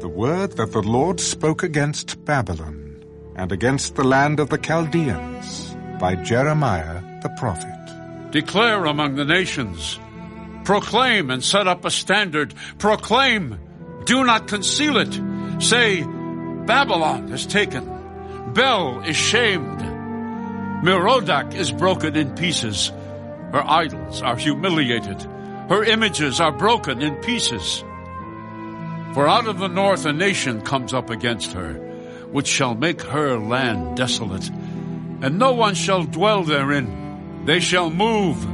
The word that the Lord spoke against Babylon and against the land of the Chaldeans by Jeremiah the prophet. Declare among the nations. Proclaim and set up a standard. Proclaim. Do not conceal it. Say, Babylon is taken. Bel is shamed. Merodach is broken in pieces. Her idols are humiliated. Her images are broken in pieces. For out of the north a nation comes up against her, which shall make her land desolate, and no one shall dwell therein. They shall move,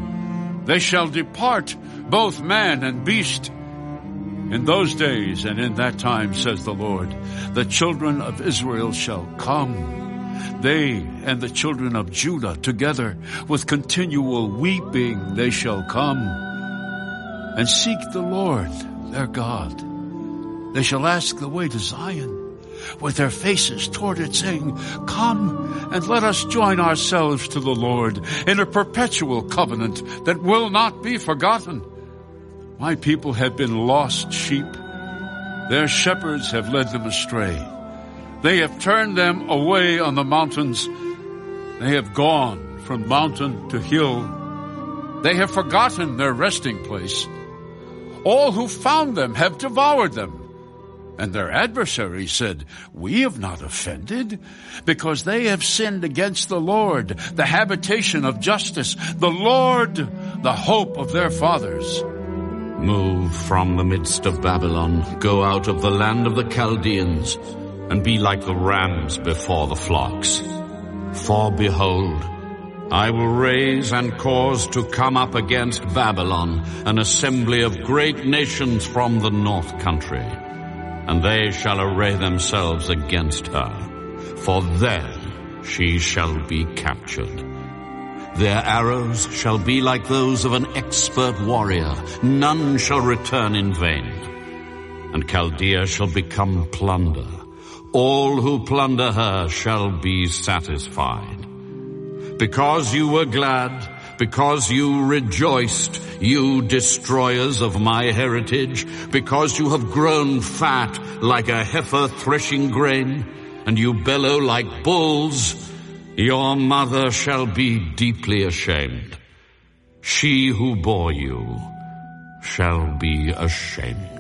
they shall depart, both man and beast. In those days and in that time, says the Lord, the children of Israel shall come. They and the children of Judah together with continual weeping they shall come and seek the Lord their God. They shall ask the way to Zion with their faces toward it saying, come and let us join ourselves to the Lord in a perpetual covenant that will not be forgotten. My people have been lost sheep. Their shepherds have led them astray. They have turned them away on the mountains. They have gone from mountain to hill. They have forgotten their resting place. All who found them have devoured them. And their adversaries said, We have not offended, because they have sinned against the Lord, the habitation of justice, the Lord, the hope of their fathers. Move from the midst of Babylon, go out of the land of the Chaldeans, and be like the rams before the flocks. For behold, I will raise and cause to come up against Babylon an assembly of great nations from the north country and they shall array themselves against her. For then she shall be captured. Their arrows shall be like those of an expert warrior. None shall return in vain. And Chaldea shall become plunder. All who plunder her shall be satisfied. Because you were glad, because you rejoiced, you destroyers of my heritage, because you have grown fat like a heifer threshing grain, and you bellow like bulls, your mother shall be deeply ashamed. She who bore you shall be ashamed.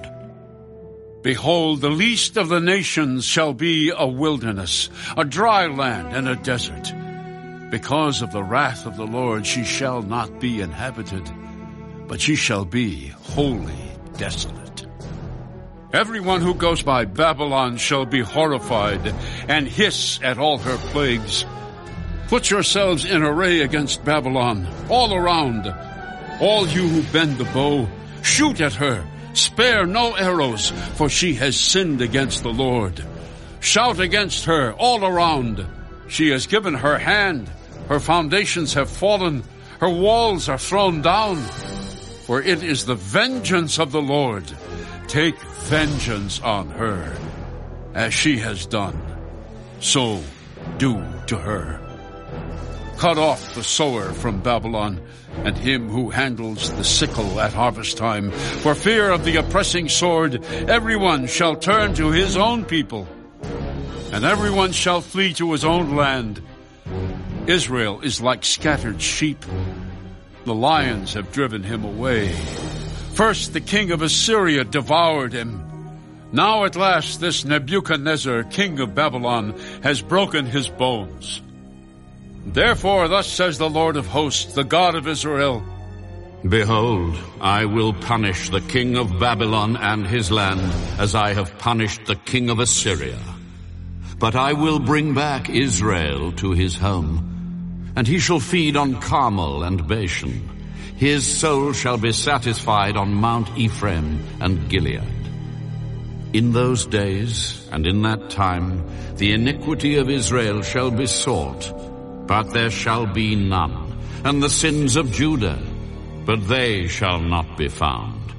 Behold, the least of the nations shall be a wilderness, a dry land and a desert. Because of the wrath of the Lord she shall not be inhabited, but she shall be wholly desolate. Everyone who goes by Babylon shall be horrified and hiss at all her plagues. Put yourselves in array against Babylon, all around. All you who bend the bow, shoot at her. Spare no arrows, for she has sinned against the Lord. Shout against her all around. She has given her hand. Her foundations have fallen. Her walls are thrown down. For it is the vengeance of the Lord. Take vengeance on her. As she has done, so do to her. Cut off the sower from Babylon and him who handles the sickle at harvest time. For fear of the oppressing sword, everyone shall turn to his own people and everyone shall flee to his own land. Israel is like scattered sheep. The lions have driven him away. First the king of Assyria devoured him. Now at last this Nebuchadnezzar, king of Babylon, has broken his bones. Therefore thus says the Lord of hosts, the God of Israel, Behold, I will punish the king of Babylon and his land as I have punished the king of Assyria. But I will bring back Israel to his home, and he shall feed on Carmel and Bashan. His soul shall be satisfied on Mount Ephraim and Gilead. In those days and in that time, the iniquity of Israel shall be sought, but there shall be none, and the sins of Judah, but they shall not be found.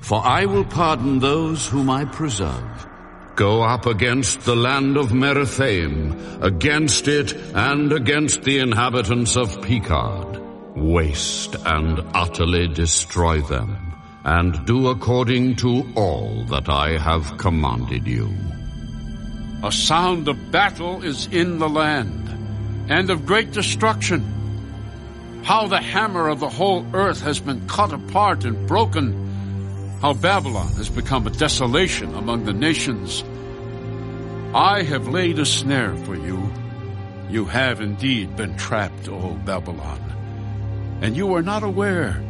For I will pardon those whom I preserve. Go up against the land of Merathaim, against it and against the inhabitants of Pekod. Waste and utterly destroy them. and do according to all that I have commanded you. A sound of battle is in the land, and of great destruction. How the hammer of the whole earth has been cut apart and broken. How Babylon has become a desolation among the nations. I have laid a snare for you. You have indeed been trapped, O Babylon. And you are not aware.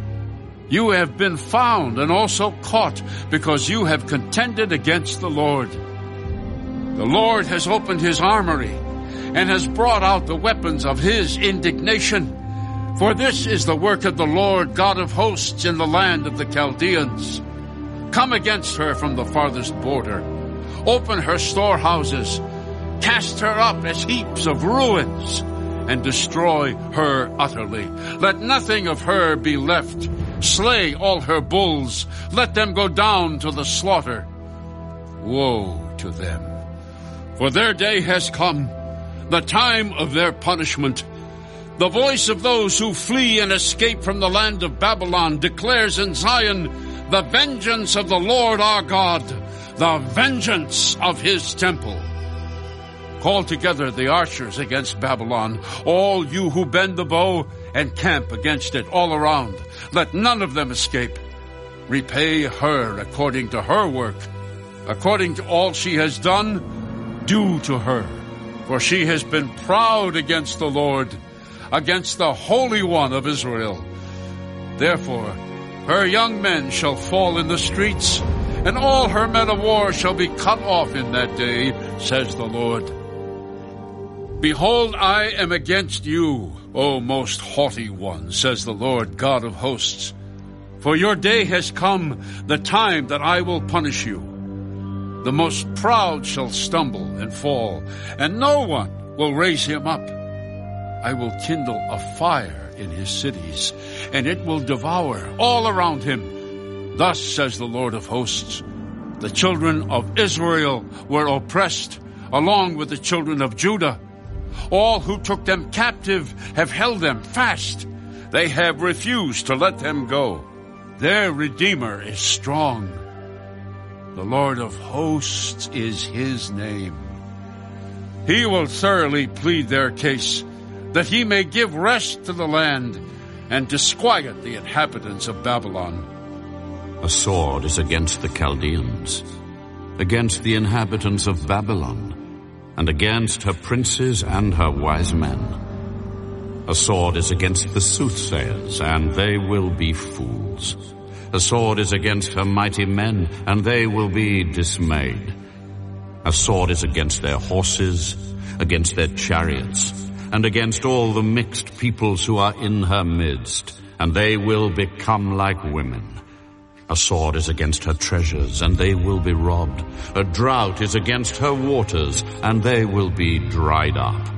You have been found and also caught because you have contended against the Lord. The Lord has opened his armory and has brought out the weapons of his indignation. For this is the work of the Lord God of hosts in the land of the Chaldeans. Come against her from the farthest border. Open her storehouses. Cast her up as heaps of ruins and destroy her utterly. Let nothing of her be left Slay all her bulls. Let them go down to the slaughter. Woe to them. For their day has come, the time of their punishment. The voice of those who flee and escape from the land of Babylon declares in Zion, the vengeance of the Lord our God, the vengeance of his temple. Call together the archers against Babylon, all you who bend the bow and camp against it all around. Let none of them escape. Repay her according to her work, according to all she has done, do to her. For she has been proud against the Lord, against the Holy One of Israel. Therefore, her young men shall fall in the streets, and all her men of war shall be cut off in that day, says the Lord. Behold, I am against you, O most haughty one, says the Lord God of hosts. For your day has come, the time that I will punish you. The most proud shall stumble and fall, and no one will raise him up. I will kindle a fire in his cities, and it will devour all around him. Thus says the Lord of hosts. The children of Israel were oppressed, along with the children of Judah. All who took them captive have held them fast. They have refused to let them go. Their Redeemer is strong. The Lord of hosts is his name. He will thoroughly plead their case, that he may give rest to the land and disquiet the inhabitants of Babylon. A sword is against the Chaldeans, against the inhabitants of Babylon and against her princes and her wise men. A sword is against the soothsayers, and they will be fools. A sword is against her mighty men, and they will be dismayed. A sword is against their horses, against their chariots, and against all the mixed peoples who are in her midst, and they will become like women. A sword is against her treasures, and they will be robbed. A drought is against her waters, and they will be dried up.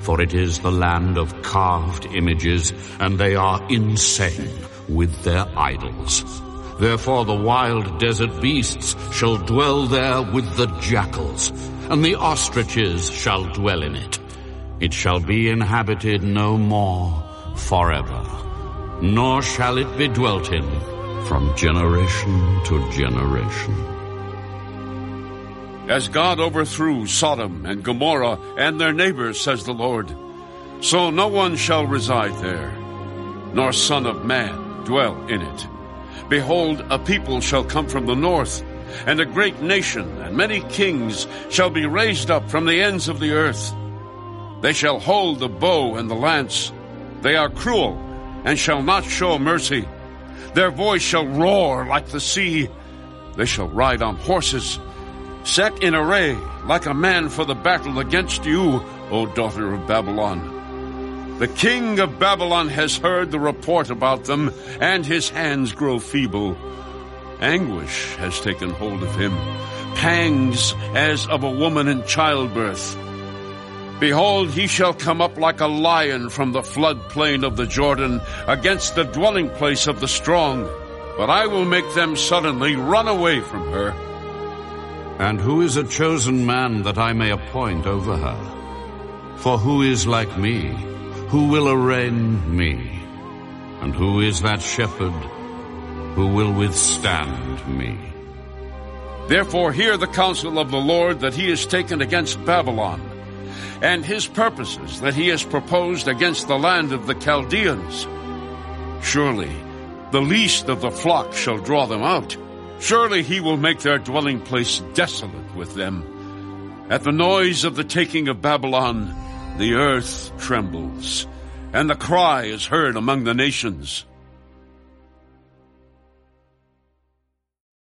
For it is the land of carved images, and they are insane with their idols. Therefore the wild desert beasts shall dwell there with the jackals, and the ostriches shall dwell in it. It shall be inhabited no more forever, nor shall it be dwelt in from generation to generation. As God overthrew Sodom and Gomorrah and their neighbors, says the Lord, so no one shall reside there, nor son of man dwell in it. Behold, a people shall come from the north, and a great nation, and many kings shall be raised up from the ends of the earth. They shall hold the bow and the lance. They are cruel, and shall not show mercy. Their voice shall roar like the sea. They shall ride on horses, set in array like a man for the battle against you, O daughter of Babylon. The king of Babylon has heard the report about them, and his hands grow feeble. Anguish has taken hold of him, pangs as of a woman in childbirth. Behold, he shall come up like a lion from the floodplain of the Jordan against the dwelling place of the strong. But I will make them suddenly run away from her. And who is a chosen man that I may appoint over her? For who is like me? Who will arraign me? And who is that shepherd? who will withstand me. Therefore hear the counsel of the Lord that he has taken against Babylon, and his purposes that he has proposed against the land of the Chaldeans. Surely the least of the flock shall draw them out. Surely he will make their dwelling place desolate with them. At the noise of the taking of Babylon, the earth trembles, and the cry is heard among the nations.